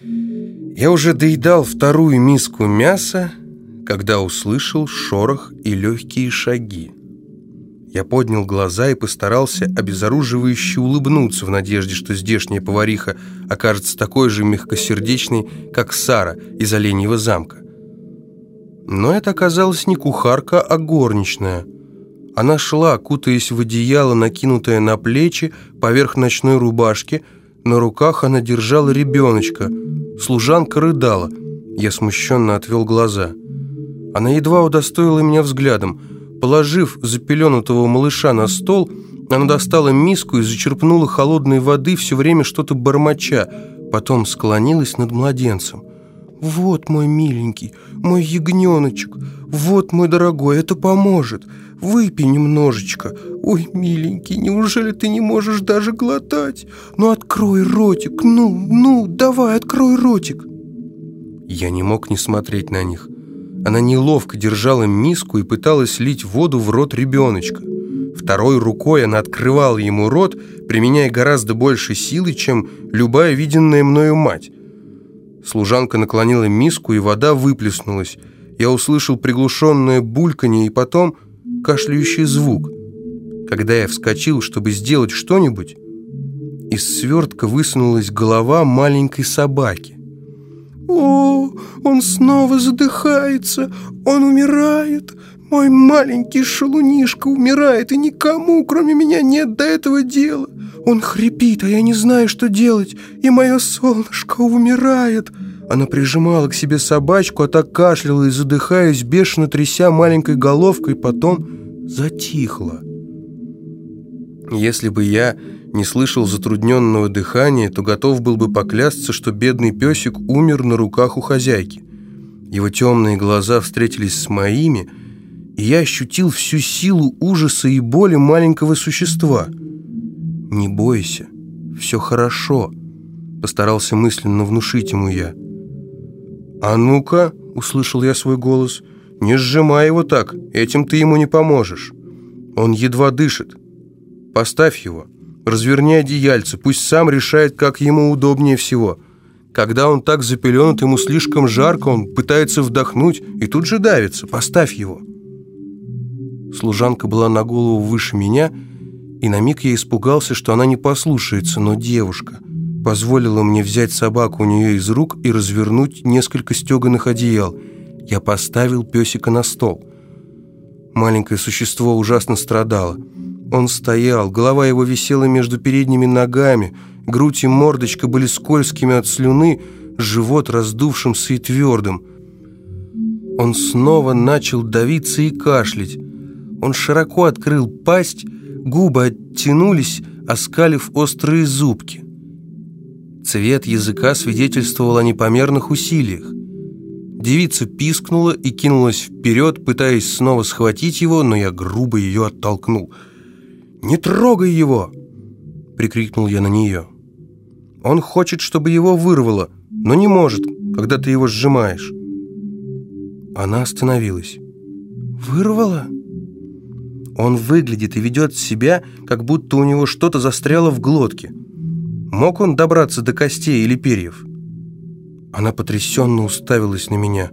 Я уже доедал вторую миску мяса, когда услышал шорох и легкие шаги. Я поднял глаза и постарался обезоруживающе улыбнуться в надежде, что здешняя повариха окажется такой же мягкосердечной, как Сара из Оленьего замка. Но это оказалась не кухарка, а горничная. Она шла, кутаясь в одеяло, накинутое на плечи, поверх ночной рубашки. На руках она держала ребеночка. Служанка рыдала. Я смущенно отвел глаза. Она едва удостоила меня взглядом – Положив запеленутого малыша на стол, она достала миску и зачерпнула холодной воды, все время что-то бормоча, потом склонилась над младенцем. «Вот мой миленький, мой ягненочек, вот мой дорогой, это поможет. Выпей немножечко. Ой, миленький, неужели ты не можешь даже глотать? Ну, открой ротик, ну, ну, давай, открой ротик». Я не мог не смотреть на них. Она неловко держала миску и пыталась лить воду в рот ребеночка. Второй рукой она открывала ему рот, применяя гораздо больше силы, чем любая виденная мною мать. Служанка наклонила миску, и вода выплеснулась. Я услышал приглушенное бульканье и потом кашляющий звук. Когда я вскочил, чтобы сделать что-нибудь, из свертка высунулась голова маленькой собаки. «О, он снова задыхается, он умирает, мой маленький шалунишка умирает, и никому, кроме меня, нет до этого дела. Он хрипит, а я не знаю, что делать, и мое солнышко умирает». Она прижимала к себе собачку, а так кашляла и, задыхаясь, бешено тряся маленькой головкой, потом затихла. Если бы я не слышал затрудненного дыхания, то готов был бы поклясться, что бедный песик умер на руках у хозяйки. Его темные глаза встретились с моими, и я ощутил всю силу ужаса и боли маленького существа. «Не бойся, все хорошо», — постарался мысленно внушить ему я. «А ну-ка», — услышал я свой голос, — «не сжимай его так, этим ты ему не поможешь. Он едва дышит. Поставь его». Разверни одеяльце, пусть сам решает, как ему удобнее всего. Когда он так запеленут, ему слишком жарко, он пытается вдохнуть и тут же давится. Поставь его. Служанка была на голову выше меня, и на миг я испугался, что она не послушается, но девушка позволила мне взять собаку у нее из рук и развернуть несколько стеганых одеял. Я поставил песика на стол. Маленькое существо ужасно страдало. Он стоял, голова его висела между передними ногами, грудь и мордочка были скользкими от слюны, живот раздувшимся и твердым. Он снова начал давиться и кашлять. Он широко открыл пасть, губы оттянулись, оскалив острые зубки. Цвет языка свидетельствовал о непомерных усилиях. Девица пискнула и кинулась вперед, пытаясь снова схватить его, но я грубо ее оттолкнул – «Не трогай его!» — прикрикнул я на нее. «Он хочет, чтобы его вырвало, но не может, когда ты его сжимаешь». Она остановилась. «Вырвало?» Он выглядит и ведет себя, как будто у него что-то застряло в глотке. Мог он добраться до костей или перьев? Она потрясенно уставилась на меня.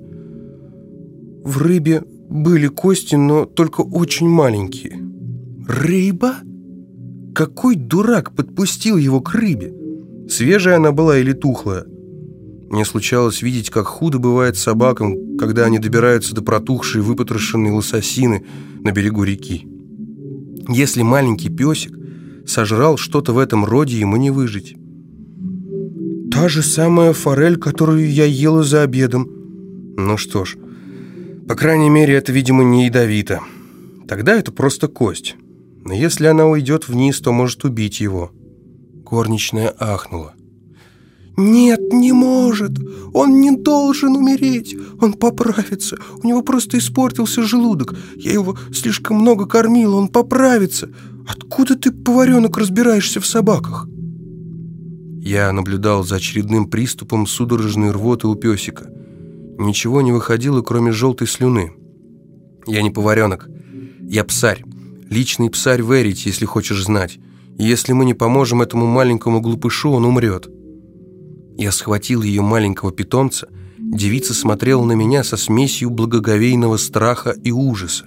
В рыбе были кости, но только очень маленькие. «Рыба? Какой дурак подпустил его к рыбе? Свежая она была или тухлая?» Мне случалось видеть, как худо бывает собакам, когда они добираются до протухшей выпотрошенной лососины на берегу реки. Если маленький песик сожрал что-то в этом роде, ему не выжить. «Та же самая форель, которую я ела за обедом». «Ну что ж, по крайней мере, это, видимо, не ядовито. Тогда это просто кость». Но если она уйдет вниз, то может убить его. Горничная ахнула. «Нет, не может! Он не должен умереть! Он поправится! У него просто испортился желудок! Я его слишком много кормила, он поправится! Откуда ты, поваренок, разбираешься в собаках?» Я наблюдал за очередным приступом судорожной рвоты у песика. Ничего не выходило, кроме желтой слюны. Я не поваренок, я псарь. Личный псарь Верить, если хочешь знать. И если мы не поможем этому маленькому глупышу, он умрет. Я схватил ее маленького питомца. Девица смотрела на меня со смесью благоговейного страха и ужаса.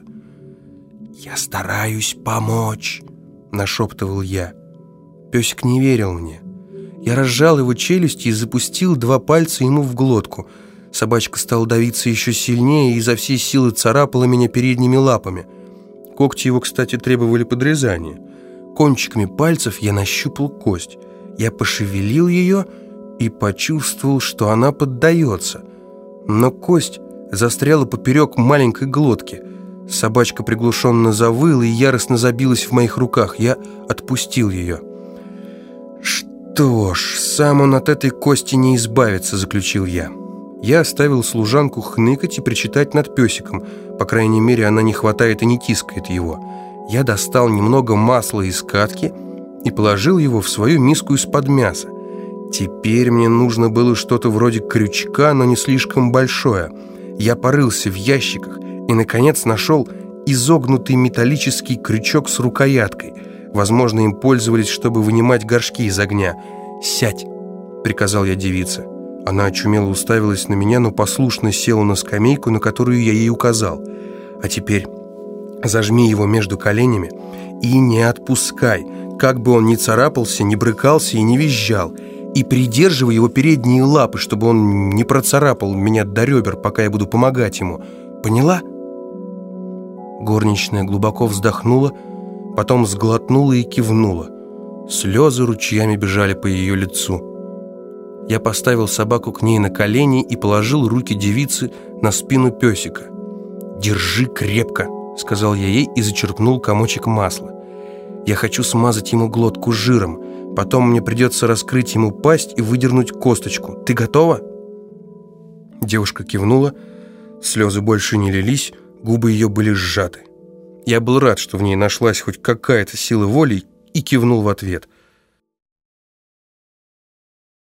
«Я стараюсь помочь», — нашептывал я. Песик не верил мне. Я разжал его челюсти и запустил два пальца ему в глотку. Собачка стала давиться еще сильнее и изо всей силы царапала меня передними лапами. Когти его, кстати, требовали подрезания. Кончиками пальцев я нащупал кость. Я пошевелил ее и почувствовал, что она поддается. Но кость застряла поперек маленькой глотки. Собачка приглушенно завыла и яростно забилась в моих руках. Я отпустил ее. «Что ж, сам он от этой кости не избавится», — заключил я. Я оставил служанку хныкать и причитать над песиком. По крайней мере, она не хватает и не тискает его. Я достал немного масла из катки и положил его в свою миску из-под мяса. Теперь мне нужно было что-то вроде крючка, но не слишком большое. Я порылся в ящиках и, наконец, нашел изогнутый металлический крючок с рукояткой. Возможно, им пользовались, чтобы вынимать горшки из огня. «Сядь!» — приказал я девице. Она очумело уставилась на меня, но послушно села на скамейку, на которую я ей указал. «А теперь зажми его между коленями и не отпускай, как бы он ни царапался, не брыкался и не визжал, и придерживай его передние лапы, чтобы он не процарапал меня до ребер, пока я буду помогать ему. Поняла?» Горничная глубоко вздохнула, потом сглотнула и кивнула. Слезы ручьями бежали по ее лицу. Я поставил собаку к ней на колени и положил руки девицы на спину песика. «Держи крепко», — сказал я ей и зачерпнул комочек масла. «Я хочу смазать ему глотку жиром. Потом мне придется раскрыть ему пасть и выдернуть косточку. Ты готова?» Девушка кивнула, слезы больше не лились, губы ее были сжаты. Я был рад, что в ней нашлась хоть какая-то сила воли, и кивнул в ответ.